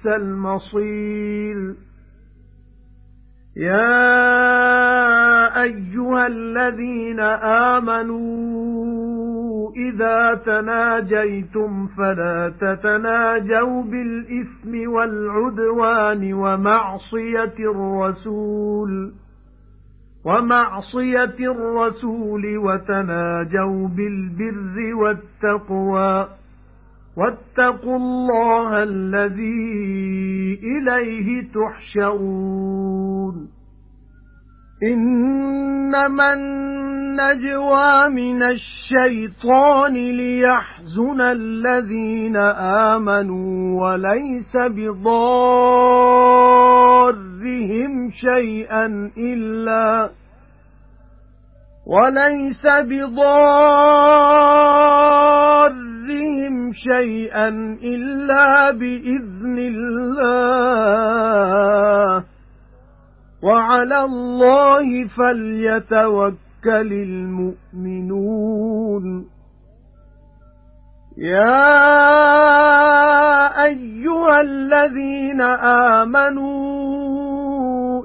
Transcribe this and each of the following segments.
بِئْسَ الْمَصِيرُ. يَا أَيُّهَا الَّذِينَ آمَنُوا إِذَا تَنَاجَيْتُمْ فَلَا تَتَنَاجَوْا بِالْإِثْمِ وَالْعُدْوَانِ وَمَعْصِيَةِ الرَّسُولِ وَمَعْصِيَةِ الرَّسُولِ وَتَنَاجَوْا بِالْبِرِّ وَالتَّقْوَى. وَاتَّقُوا اللَّهَ الَّذِي إِلَيْهِ تُحْشَرُونَ. إِنَّمَا النَّجْوَى مِنَ الشَّيْطَانِ لِيَحْزُنَ الَّذِينَ آمَنُوا وَلَيْسَ بِضَارِّهِمْ شَيْئًا إِلَّا وَلَيْسَ بِضَارِّهِمْ شَيْئًا إِلَّا بِإِذْنِ اللَّهِ. وَعَلَى اللَّهِ فَلْيَتَوَكَّلِ الْمُؤْمِنُونَ. يَا أَيُّهَا الَّذِينَ آمَنُوا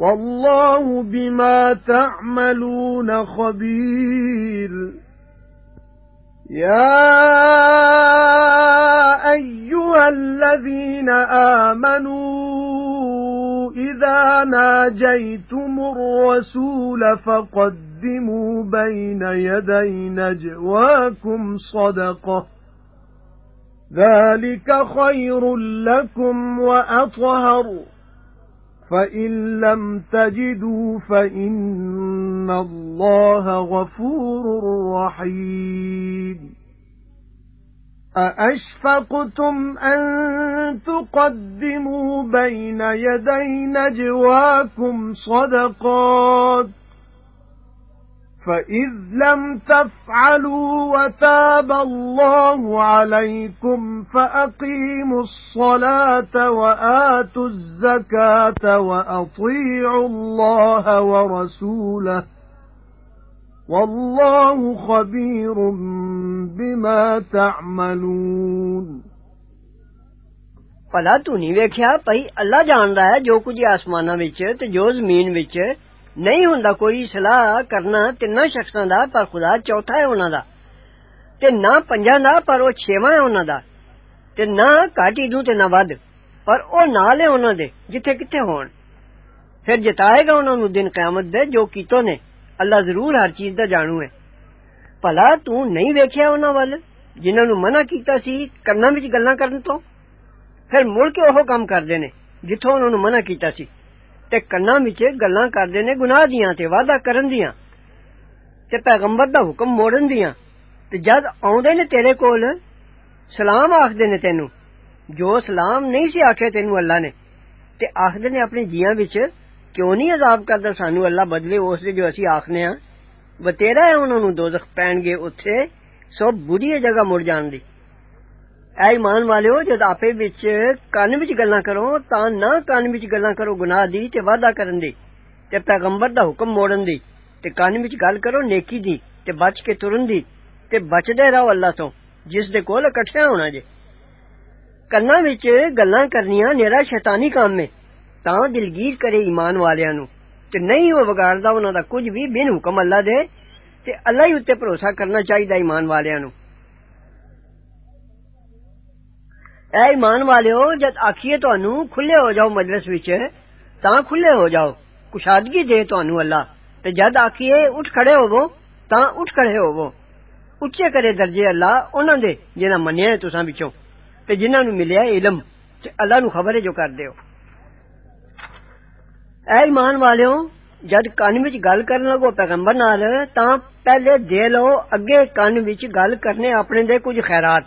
وَاللَّهُ بِمَا تَعْمَلُونَ خَبِيرٌ. يَا أَيُّهَا الَّذِينَ آمَنُوا إِذَا نَاجَيْتُمُ الرَّسُولَ فَقَدِّمُوا بَيْنَ يَدَيْ نَجْوَاكُمْ صَدَقَةً. ذَلِكَ خَيْرٌ لَّكُمْ وَأَطْهَرُ. فَإِن لَّمْ تَجِدُوا فَإِنَّ اللَّهَ غَفُورٌ رَّحِيمٌ أَأَشْفَقْتُمْ أَن تُقَدِّمُوا بَيْنَ يَدَيْ نَجْوَاكُمْ صَدَقَاتٍ فَإِذْ لَمْ تَفْعَلُوا وَتَابَ اللَّهُ عَلَيْكُمْ فَأَقِيمُوا الصَّلَاةَ وَآتُوا الزَّكَاةَ وَأَطِيعُوا اللَّهَ وَرَسُولَهُ وَاللَّهُ خَبِيرٌ بِمَا تَعْمَلُونَ ਭਲਾ ਤੂੰ ਨਹੀਂ ਵੇਖਿਆ ਭਈ ਅੱਲਾ ਜਾਣਦਾ ਹੈ ਜੋ ਕੁਝ ਆਸਮਾਨਾਂ ਵਿੱਚ ਤੇ ਜੋ ਜ਼ਮੀਨ ਵਿੱਚ نہیں ہوں کوئی سلاح کرنا تین شخص دا، پر خدا چوتھا ہے انہوں دا۔ نہ پنجا دا، پر وہ چھواں ہے انہوں دا۔ تے نہ کاٹی دوں نہ ود، پر او نال ہے انہوں دے، جتھے کتھے ہون۔ پھر جتائے گا انہوں دن قیامت دے، جو کیتو نے۔ اللہ ضرور ہر چیز کا جانو ہے۔ پلا تو نہیں ویکھیا انہوں وال، جنہاں نو منع کیتا سی کرنا وچ گلاں کرن تو۔ پھر مڑ کے اوہ کام کردے نے جتھوں انہوں نے منع کیتا سی۔ تے کناں وچ گلاں کردے نے گناہ دیاں تے وعدہ کرن دیاں تے پیغمبر دا حکم موڑن دیاں تے جد آوندے نے تیرے کول سلام آکھدے نے تینو، جو سلام نہیں سی آکھے تینو اللہ نے، تے آکھدے نے اپنے جیاں وچ کیوں نہیں عذاب کردا سانو اللہ بدلے اس دے جو اسی آکھنے ہاں؟ بتیرا ہے انہاں نو دوزخ پین گے اوتھے سو بری جگہ مڑ جان دی۔ اے ایمان والو، جد آپے وچ کان وچ گلاں کرو تا نہ کان وچ گلاں کرو گناہ دی تے وعدہ کرن دی تے پیغمبر دا حکم موڑن دی تے کان وچ گل کرو، نیکی دی تے بچ کے ترن دی تے بچدے رہو اللہ تو، جس دے کول اکٹھا ہونا جے۔ کنا وچ گلاں کرنیاں نیرا شیطانی کام ہے، تاں دلگیر کرے ایمان والیاں نو تے نہیں او بگاڑدا، انہاں دا کچھ بھی بن حکم اللہ دے، تے اللہ ہی تے بھروسہ کرنا چاہیدا ایمان والیاں نو اے ایمان والے ہو جد آخیے تانوں کھلے ہو جاؤ مجلس وچ، تاں کھلے ہو جاؤ، کشادگی دے تانوں اللہ۔ تے جد آخیے اٹھ کھڑے ہوو تاں اٹھ کھڑے ہوو اچے کرے درجے اللہ انہاں دے جنا منیا ہے تساں وچوں۔ تے جنہاں نو ملیا علم، تے اللہ نو خبر ہے جو کر دے ہو. اے ایمان والے ہو جد کان وچ گل کرن لگو پیغمبر نال، تاں پہلے دے لو، اگے کان وچ گل کرنے اپنے دے کچھ خیرات۔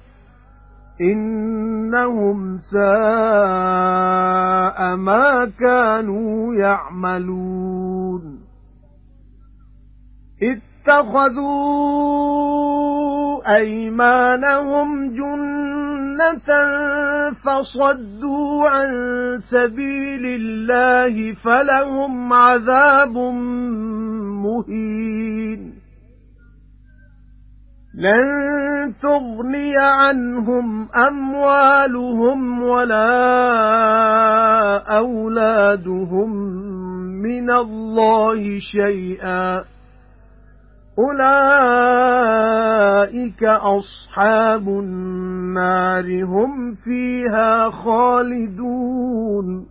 إِنَّهُمْ سَاءَ مَا كَانُوا يَعْمَلُونَ. اتخذوا أيمانهم جنة فصدوا عن سبيل الله فلهم عذاب مهين. لن تغني عنهم أموالهم ولا أولادهم من الله شيئا أُولَئِكَ أَصْحَابُ النَّارِ هُمْ فِيهَا خَالِدُونَ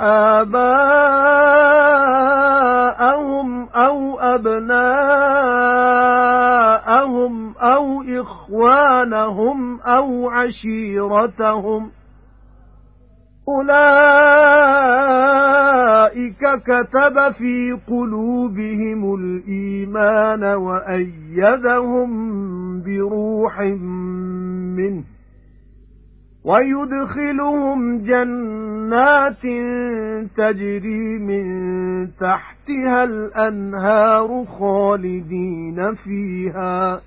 آبَاءَهُمْ أَوْ أَبْنَاءَهُمْ أَوْ إِخْوَانَهُمْ أَوْ عَشِيرَتَهُمْ أُولَئِكَ كَتَبَ فِي قُلُوبِهِمُ الْإِيمَانَ وَأَيَّدَهُم بِرُوحٍ مِّنْهُ وَيُدْخِلُهُمْ جَنَّاتٍ تَجْرِي مِن تَحْتِهَا الْأَنْهَارُ خَالِدِينَ فِيهَا.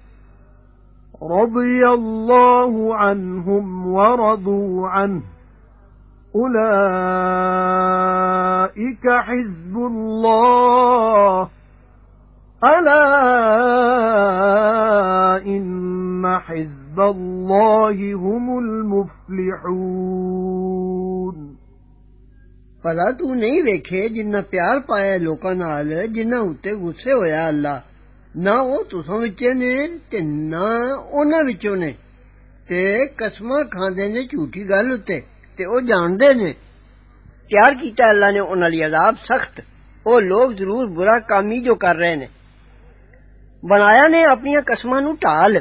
رَضِيَ اللَّهُ عَنْهُمْ وَرَضُوا عَنْهُ. أُولَئِكَ حِزْبُ اللَّهِ. أَلَا إِنَّ حِزْبَ اللَّهِ هُمُ الْمُفْلِحُونَ ਭਲਾ ਤੂੰ ਨਹੀਂ ਵੇਖੇ ਜਿੰਨਾ ਪਿਆਰ ਪਾਇਆ ਲੋਕਾਂ ਨਾਲ ਜਿੰਨਾ ਉੱਤੇ ਗੁੱਸੇ ਹੋਇਆ ਅੱਲਾ ਨਾ ਉਹ ਤੁਸਾਂ ਵਿੱਚ ਨੇ ਤੇ ਨਾ ਉਹਨਾਂ ਵਿੱਚੋਂ ਨੇ ਤੇ ਕਸਮਾਂ ਖਾਂਦੇ ਨੇ ਝੂਠੀ ਗੱਲ ਉੱਤੇ ਤੇ ਉਹ ਜਾਣਦੇ ਨੇ ਤਿਆਰ ਕੀਤਾ ਅੱਲਾ ਨੇ ਉਹਨਾਂ ਲਈ ਅਜ਼ਾਬ ਸਖਤ ਉਹ ਲੋਕ ਜ਼ਰੂਰ ਬੁਰਾ ਕੰਮ ਹੀ ਜੋ ਕਰ ਰਹੇ ਨੇ ਬਣਾਇਆ ਨੇ ਆਪਣੀਆਂ ਕਸਮਾਂ ਨੂੰ ਢਾਲ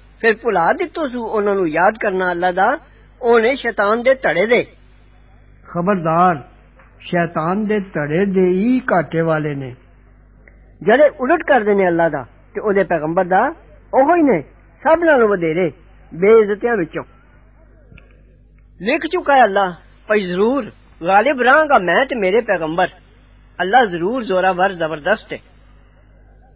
پھر بھلا دتو سو انہاں نو یاد کرنا اللہ دا اونے شیطان دے تڑے دے۔ خبردار شیطان دے تڑے دے ہی کاٹے والے نے۔ جڑے الٹ کردے نے اللہ دا تے او دے پیغمبر دا اوہی ہی نے سب نالوں ودیرے بے عزتیاں وچوں۔ لکھ چکا ہے اللہ پئی ضرور غالب راں گا میں تے میرے پیغمبر۔ اللہ ضرور زورا ور زبردست ہے۔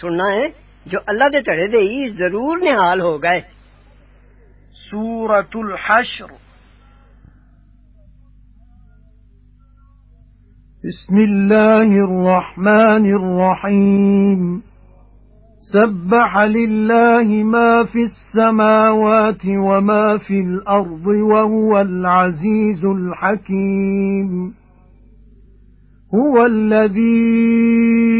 ਸੁਣਨਾ ਹੈ ਜੋ ਅੱਲਾ ਦੇ چڑھے ਦੇ ਹੀ ਜ਼ਰੂਰ ਨਿਹਾਲ ਹੋ ਗਏ ਸੂਰਤੁਲ ਹਸ਼ਰ بسم الله الرحمن الرحيم سبح لله ما في السماوات وما في الأرض وهو العزيز الحكيم هو الذي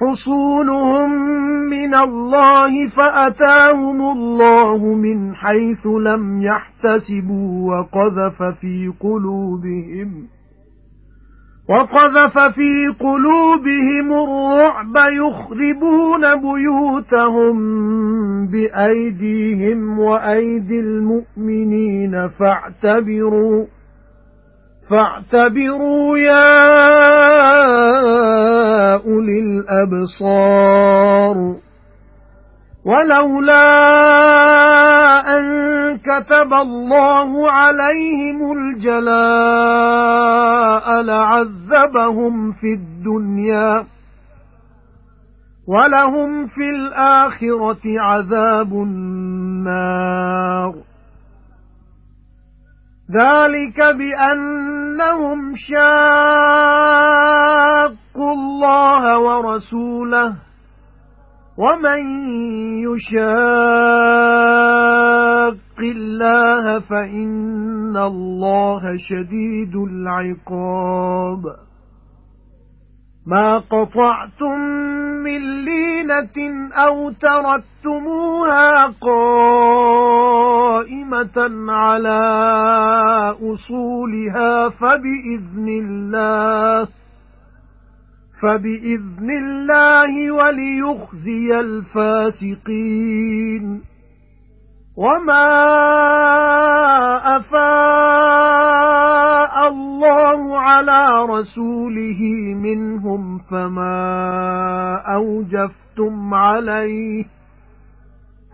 حصونهم من الله فأتاهم الله من حيث لم يحتسبوا وقذف في قلوبهم وقذف في قلوبهم الرعب يخربون بيوتهم بأيديهم وأيدي المؤمنين فاعتبروا فاعتبروا يا أولي الأبصار ولولا أن كتب الله عليهم الجلاء لعذبهم في الدنيا ولهم في الآخرة عذاب النار ذَلِكَ بِأَنَّهُمْ شَاقُّوا اللَّهَ وَرَسُولَهُ وَمَن يُشَاقِّ اللَّهَ فَإِنَّ اللَّهَ شَدِيدُ الْعِقَابِ. مَا قَطَعْتُم مِّن لِّينَةٍ أَوْ تَرَكْتُمُوهَا قَائِمَةً عَلَى أُصُولِهَا فَبِإِذْنِ اللَّهِ فَبِإِذْنِ اللَّهِ وَلِيُخْزِيَ الْفَاسِقِينَ. وَمَا أَفَاءَ اللَّهُ عَلَى رَسُولِهِ مِنْهُمْ فَمَا أَوْجَفْتُمْ عَلَيْهِ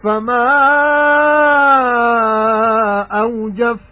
فَمَا أَوْجَفْتُمْ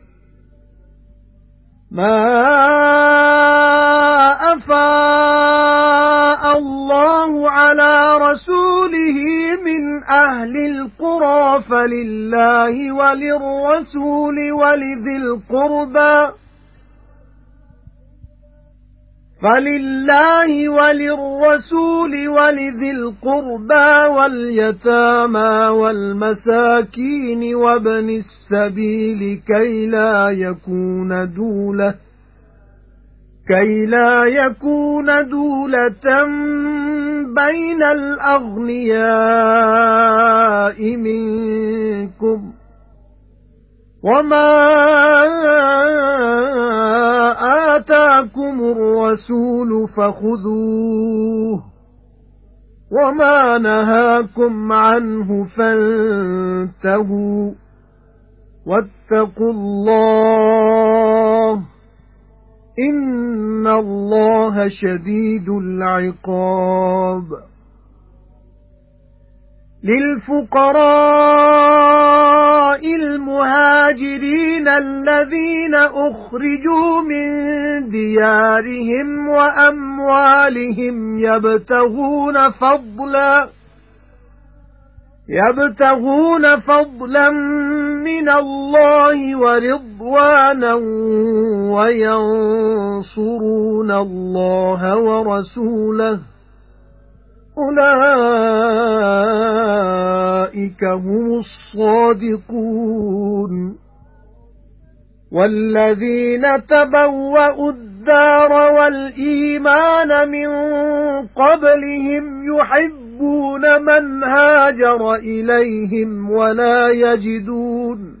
مَا أَفَاءَ اللَّهُ عَلَى رَسُولِهِ مِنْ أَهْلِ الْقُرَى فَلِلَّهِ وَلِلرَّسُولِ وَلِذِي الْقُرْبَى فَلِلَّهِ وَلِلرَّسُولِ وَلِذِي الْقُرْبَى وَالْيَتَامَى وَالْمَسَاكِينِ وَابْنِ السَّبِيلِ كَي لَا يَكُونَ دُولَةً كَي لَا يَكُونَ دُولَةً بَيْنَ الْأَغْنِيَاءِ مِنكُمْ وَمَا آتَاكُمُ الرَّسُولُ فَخُذُوهُ وَمَا نَهَاكُمْ عَنْهُ فَانتَهُوا وَاتَّقُوا اللَّهَ إِنَّ اللَّهَ شَدِيدُ الْعِقَابِ لِلْفُقَرَاءِ الْمُهَاجِرِينَ الَّذِينَ أُخْرِجُوا مِن دِيارِهِمْ وَأَمْوَالِهِمْ يَبْتَغُونَ فَضْلًا يَبْتَغُونَ فَضْلًا مِنَ اللَّهِ وَرِضْوَانًا وَيَنصُرُونَ اللَّهَ وَرَسُولَهُ أُولَئِكَ هُمُ الصَّادِقُونَ. وَالَّذِينَ تَبَوَّأُوا الدَّارَ وَالْإِيمَانَ مِنْ قَبْلِهِمْ يُحِبُّونَ مَنْ هَاجَرَ إِلَيْهِمْ وَلَا يَجِدُونَ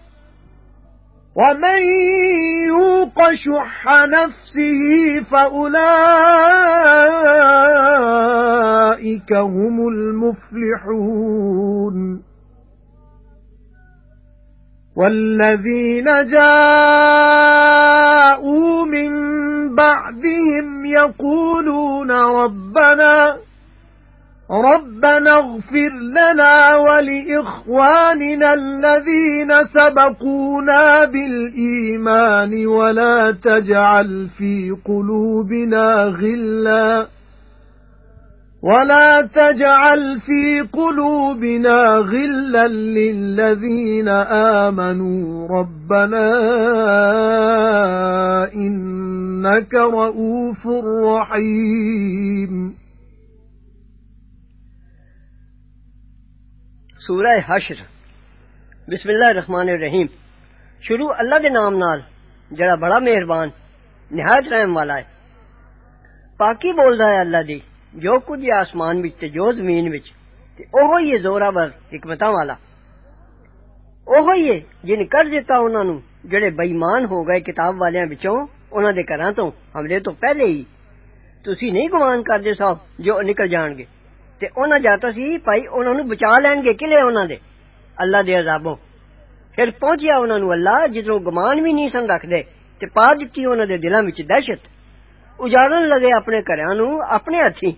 وَمَن يُوقَ شُحَّ نَفْسِهِ فَأُولَئِكَ هُمُ الْمُفْلِحُونَ. وَالَّذِينَ جَاءُوا مِن بَعْدِهِمْ يَقُولُونَ رَبَّنَا رَبَّنَا اغْفِرْ لَنَا وَلِإِخْوَانِنَا الَّذِينَ سَبَقُونَا بِالْإِيمَانِ وَلَا تَجْعَلْ فِي قُلُوبِنَا غِلًّا وَلَا تَجْعَلْ فِي قُلُوبِنَا غِلًّا لِّلَّذِينَ آمَنُوا رَبَّنَا إِنَّكَ رَءُوفٌ رَّحِيمٌ سورہ حشر۔ بسم اللہ الرحمن الرحیم۔ شروع اللہ کے نام نال، جڑا بڑا مہربان، نہایت رحم والا ہے۔ پاکی بول رہا ہے اللہ دی، جو کچھ آسمان وچ تے جو زمین وچ، تے اوہو ہی زورآور حکمتاں والا۔ اوہو ہی جن کر دیتا انہاں نو جڑے بے ایمان ہو گئے کتاب والیاں وچوں، انہاں دے گھراں تو حملے تو پہلے ہی۔ تسی نہیں گمان کردے صاحب، جو نکل جان گے۔ تے انہاں جاتا سی بھائی انہاں نو بچا لینگے کلے انہاں دے۔ اللہ دے عذابوں۔ پھر پہنچیا انہاں نو اللہ، جدوں گمان بھی نہیں سن رکھدے تے پا دتی انہاں دے دلاں وچ دہشت۔ اجاڑن لگے اپنے گھراں نو اپنے ہتھی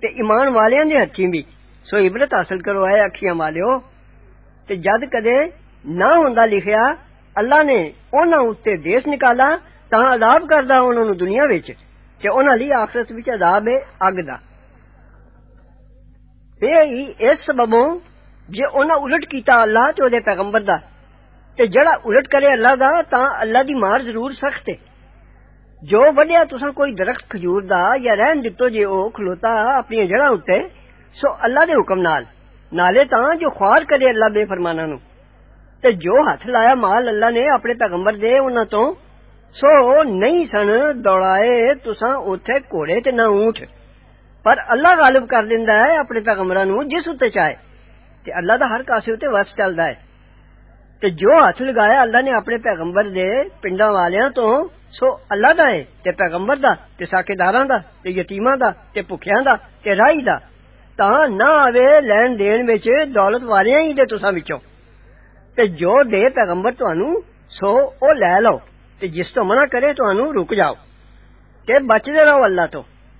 تے ایمان والے دے ہتھی بھی سو عبرت حاصل کرو اے اکھیاں والےو تے جد کدے نہ ہوندا لکھیا، اللہ نے انہاں اُتے دیس نکالا تاں عذاب کردا انہاں نو دنیا وچ، تے انہاں لئی آخرت وچ عذاب اے اگ بے اس سببوں جے انہاں الٹ کیتا اللہ تے اودے پیغمبر دا تے جڑا الٹ کرے اللہ دا تاں اللہ دی مار ضرور سخت ہے جو وڈھیا تساں کوئی درخت کھجور دا یا رہن دتو جے أو کھلوتا اپنی جڑا اُتے سو اللہ دے حکم نال نالے تاں جو خوار کرے اللہ بے فرمانا نو تے جو ہاتھ لایا مال اللہ نے اپنے پیغمبر دے انہاں تو سو نہیں سن دوڑائے تساں اوتھے گھوڑے تے نہ اونٹ پر اللہ غالب کر دیندا ہے اپنے پیغمبر نو جس اتنے چاہے تے اللہ دا ہر کاسے وس چلتا ہے تے جو ہاتھ لگایا اللہ نے اپنے پیغمبر دے پنڈاں والیاں تو سو اللہ دا ہے تے پیغمبر دا تے ساکیداراں دا تے یتیماں دا تے بھکھیاں دا تے رائی دا تاں نہ آوے لین دین وچ دولت والے ہی دے تساں وچوں تے جو دے پیغمبر تانوں سو او لے لو تے جس تو منع کرے تانوں رک جاؤ تے بچ دے رہو اللہ تو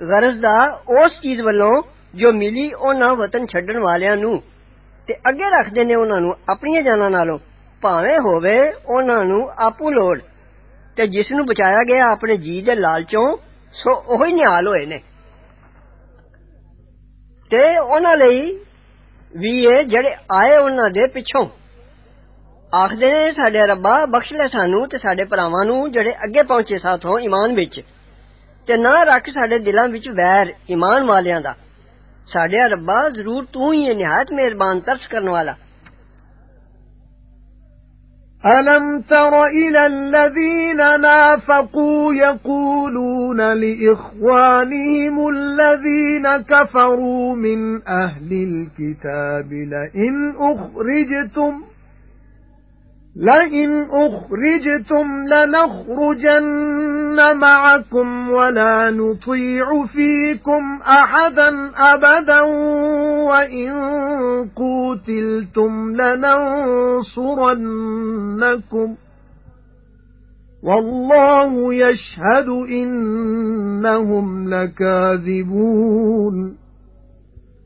ਗਰਜ਼ ਦਾ ਉਸ ਚੀਜ਼ ਵੱਲੋਂ ਜੋ ਮਿਲੀ ਉਹਨਾਂ ਵਤਨ ਛੱਡਣ ਵਾਲਿਆਂ ਨੂੰ ਤੇ ਅੱਗੇ ਰੱਖਦੇ ਨੇ ਉਹਨਾਂ ਨੂੰ ਆਪਣੀਆਂ ਜਾਨਾਂ ਨਾਲੋਂ ਭਾਵੇਂ ਹੋਵੇ ਉਹਨਾਂ ਨੂੰ ਆਪੂ ਲੋੜ ਤੇ ਜਿਸ ਨੂੰ ਬਚਾਇਆ ਗਿਆ ਆਪਣੇ ਜੀ ਦੇ ਲਾਲਚੋਂ ਸੋ ਉਹੀ ਨਿਹਾਲ ਹੋਏ ਨੇ ਤੇ ਉਹਨਾਂ ਲਈ ਵੀ ਇਹ ਜਿਹੜੇ ਆਏ ਉਹਨਾਂ ਦੇ ਪਿੱਛੋਂ ਆਖਦੇ ਨੇ ਸਾਡੇ ਰੱਬਾ ਬਖਸ਼ ਲੈ ਸਾਨੂੰ ਤੇ ਸਾਡੇ ਭਰਾਵਾਂ ਨੂੰ ਜਿਹੜੇ ਅੱਗੇ ਪਹੁੰਚੇ ਸਾਥੋਂ ਈਮਾਨ ਵਿੱਚ ਤੇ ਨਾ ਰੱਖ ਸਾਡੇ ਦਿਲਾਂ ਵਿੱਚ ਵੈਰ ਈਮਾਨ ਵਾਲਿਆਂ ਦਾ ਸਾਡੇ ਰੱਬਾ ਜ਼ਰੂਰ ਤੂੰ ਹੀ ਹੈ ਨਿਹਾਇਤ ਮਿਹਰਬਾਨ ਤਰਸ ਕਰਨ ਵਾਲਾ أَلَمْ تَرَ إِلَى الَّذِينَ نَافَقُوا يَقُولُونَ لِإِخْوَانِهِمُ الَّذِينَ كَفَرُوا مِنْ أَهْلِ الْكِتَابِ لَئِنْ أُخْرِجْتُمْ لَئِنْ أُخْرِجْتُمْ لَنَخْرُجَنَّ مَعَكُمْ وَلَا نُطِيعُ فِيكُمْ أَحَدًا أَبَدًا وَإِنْ قُوتِلْتُمْ لَنَنصُرَنَّكُمْ وَاللَّهُ يَشْهَدُ إِنَّهُمْ لَكَاذِبُونَ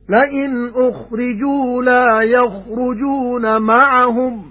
لَئِنْ أُخْرِجُوا لَا يَخْرُجُونَ مَعَهُمْ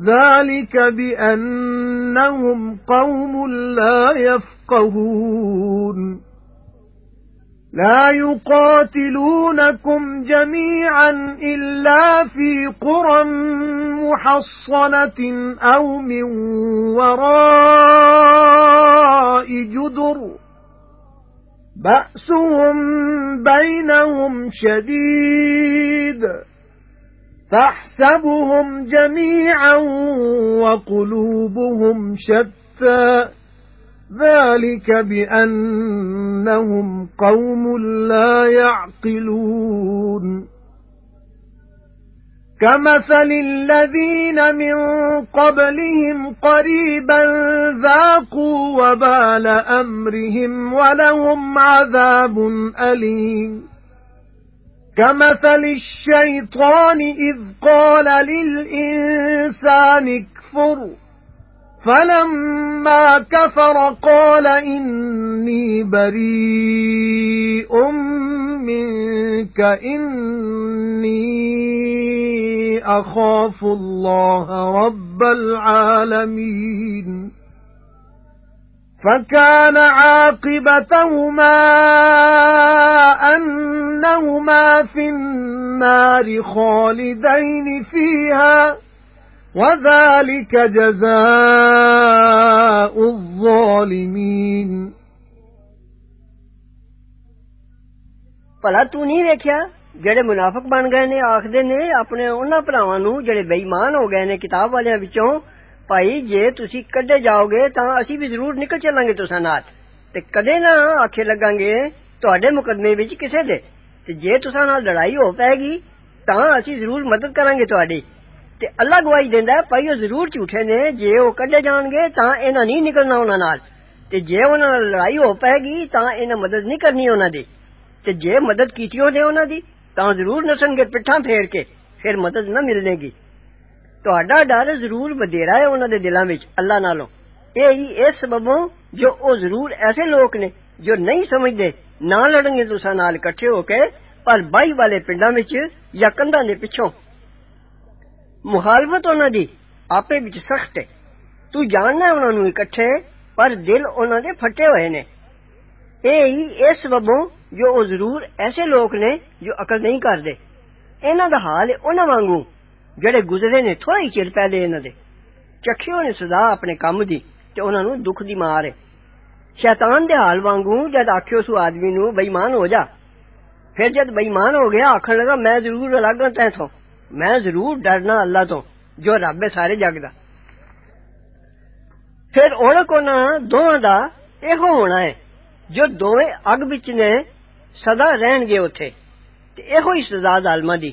ذَلِكَ بِأَنَّهُمْ قَوْمٌ لَّا يَفْقَهُونَ لَا يُقَاتِلُونَكُمْ جَمِيعًا إِلَّا فِي قُرًى مُحَصَّنَةٍ أَوْ مِنْ وَرَاءِ جُدُرٍ بَأْسُهُمْ بَيْنَهُمْ شَدِيدٌ تَحْسَبُهُمْ جَمِيعًا وَقُلُوبُهُمْ شَتَّى. ذَلِكَ بِأَنَّهُمْ قَوْمٌ لَّا يَعْقِلُونَ. كَمَثَلِ الَّذِينَ مِن قَبْلِهِمْ قَرِيبًا ذَاقُوا وَبَالَ أَمْرِهِمْ وَلَهُمْ عَذَابٌ أَلِيمٌ. كَمَثَلِ الشَّيْطَانِ إِذْ قَالَ لِلْإِنسَانِ اكْفُرْ. فَلَمَّا كَفَرَ قَالَ إِنِّي بَرِيءٌ مِنْكَ إِنِّي أَخَافُ اللَّهَ رَبَّ الْعَالَمِينَ. فَكَانَ عَاقِبَتَهُمَا أَنَّهُمَا فِي النَّارِ خَالِدَيْنِ فِيهَا وَذَلِكَ جَزَاءُ الظَّالِمِينَ ਭਲਾ ਤੂੰ ਨਹੀਂ ਵੇਖਿਆ ਜਿਹੜੇ ਮੁਨਾਫਿਕ ਬਣ ਗਏ ਨੇ ਆਖਦੇ ਨੇ ਆਪਣੇ ਉਹਨਾਂ ਭਰਾਵਾਂ ਨੂੰ ਜਿਹੜੇ ਬੇਈਮਾਨ ਹੋ ਗਏ ਨੇ ਕਿਤਾਬ ਵਾਲਿਆਂ ਵਿੱਚੋਂ ਭਾਈ ਜੇ ਤੁਸੀਂ ਕੱਢੇ ਜਾਓਗੇ ਤਾਂ ਅਸੀਂ ਵੀ ਜ਼ਰੂਰ ਨਿਕਲ ਚੱਲਾਂਗੇ ਤੁਸਾਂ ਨਾਲ ਤੇ ਕਦੇ ਨਾ ਆਖੇ ਲੱਗਾਂਗੇ ਤੁਹਾਡੇ ਮੁਕਦਮੇ ਵਿੱਚ ਕਿਸੇ ਦੇ ਤੇ ਜੇ ਤੁਸਾਂ ਨਾਲ ਲੜਾਈ ਹੋ ਪੈਗੀ ਤਾਂ ਅਸੀਂ ਜ਼ਰੂਰ ਮਦਦ ਕਰਾਂਗੇ ਤੁਹਾਡੀ ਤੇ ਅੱਲਾ ਗਵਾਹੀ ਦਿੰਦਾ ਭਾਈ ਉਹ ਜ਼ਰੂਰ ਝੂਠੇ ਨੇ ਜੇ ਉਹ ਕੱਢੇ ਜਾਣਗੇ ਤਾਂ ਇਹਨਾਂ ਨਹੀਂ ਨਿਕਲਣਾ ਉਹਨਾਂ ਨਾਲ ਤੇ ਜੇ ਉਹਨਾਂ ਨਾਲ ਲੜਾਈ ਹੋ ਪੈਗੀ ਤਾਂ ਇਹਨਾਂ ਮਦਦ ਨਹੀਂ ਕਰਨੀ ਉਹਨਾਂ ਦੀ ਤੇ ਜੇ ਮਦਦ ਕੀਤੀ ਉਹਨੇ ਉਹਨਾਂ ਦੀ ਤਾਂ ਜ਼ਰੂਰ ਨਸਣਗੇ ਪਿੱਠਾਂ ਫੇਰ ਕੇ ਫਿਰ ਮਦਦ ਨਾ ਮਿਲਣੇਗੀ ਤੁਹਾਡਾ ਡਰ ਜ਼ਰੂਰ ਵਧੇਰਾ ਹੈ ਉਹਨਾਂ ਦੇ ਦਿਲਾਂ ਵਿੱਚ ਅੱਲਾ ਨਾਲੋਂ ਇਹ ਹੀ ਇਸ ਸਬਬੋਂ ਜੋ ਉਹ ਜ਼ਰੂਰ ਐਸੇ ਲੋਕ ਨੇ ਜੋ ਨਹੀਂ ਸਮਝਦੇ ਨਾ ਲੜਨਗੇ ਤੁਸਾਂ ਨਾਲ ਇਕੱਠੇ ਹੋ ਕੇ ਪਰ ਬਾਈ ਵਾਲੇ ਪਿੰਡਾਂ ਵਿੱਚ ਜਾਂ ਕੰਧਾਂ ਦੇ ਪਿੱਛੋਂ ਮੁਖਾਲਫਤ ਉਹਨਾਂ ਦੀ ਆਪੇ ਵਿੱਚ ਸਖਤ ਹੈ ਤੂੰ ਜਾਣਨਾ ਉਹਨਾਂ ਨੂੰ ਇਕੱਠੇ ਪਰ ਦਿਲ ਉਹਨਾਂ ਦੇ ਫਟੇ ਹੋਏ ਨੇ ਇਹ ਹੀ ਇਸ ਸਬਬੋਂ ਜੋ ਉਹ ਜ਼ਰੂਰ ਐਸੇ ਲੋਕ ਨੇ ਜੋ ਅਕਲ ਨਹੀਂ ਕਰਦੇ ਇਹਨਾਂ ਦਾ ਹਾਲ ਉਹਨਾਂ ਵਾਂਗੂ جڑے گزرے نے تھوڑا ہی چر پہلے انہاں دے۔ چکھیوں نے سدا اپنے کام دی تے انہاں نو دکھ دی مار ہے۔ شیطان دے حال وانگوں جد آکھیو سو آدمی نو بے ایمان ہو جا۔ پھر جد بے ایمان ہو گیا، آکھن لگا، میں ضرور الگ ہاں تے تھوں میں ضرور ڈرنا اللہ تو جو رب سارے جگ دا۔ پھر اون کو نہ دوہاں دا ایہو ہونا ہے، جو دوویں اگ وچ نے سدا رہن گے اوتھے۔ تے ایہو ہی سزا دی۔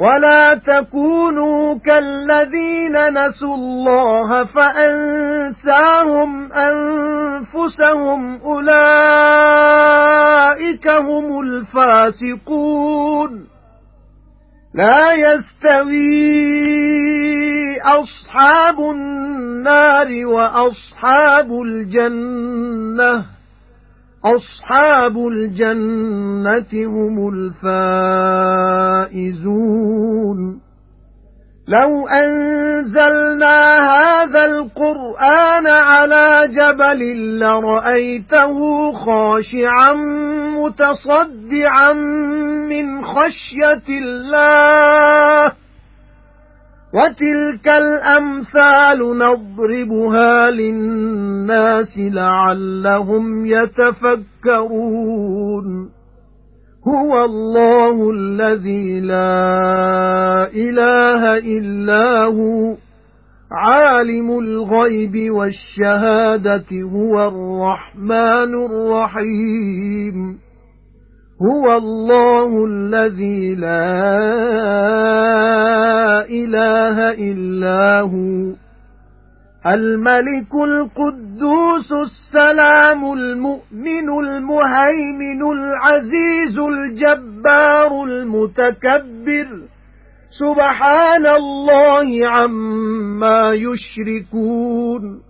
وَلَا تَكُونُوا كَالَّذِينَ نَسُوا اللَّهَ فَأَنسَاهُمْ أَنفُسَهُمْ أُولَئِكَ هُمُ الْفَاسِقُونَ لا يستوي أصحاب النار وأصحاب الجنة أصحاب الجنة هم الفائزون. لو أنزلنا هذا القرآن على جبل لرأيته خاشعا متصدعا من خشية الله وَتِلْكَ الْأَمْثَالُ نَضْرِبُهَا لِلنَّاسِ لَعَلَّهُمْ يَتَفَكَّرُونَ هُوَ اللَّهُ الَّذِي لَا إِلَٰهَ إِلَّا هُوَ عَالِمُ الْغَيْبِ وَالشَّهَادَةِ هُوَ الرَّحْمَنُ الرَّحِيمُ هُوَ اللَّهُ الَّذِي لَا إِلَٰهَ إِلَّا هُوَ. الْمَلِكُ الْقُدُّوسُ السَّلَامُ الْمُؤْمِنُ الْمُهَيْمِنُ الْعَزِيزُ الْجَبَّارُ الْمُتَكَبِّرُ. سُبْحَانَ اللَّهِ عَمَّا يُشْرِكُونَ.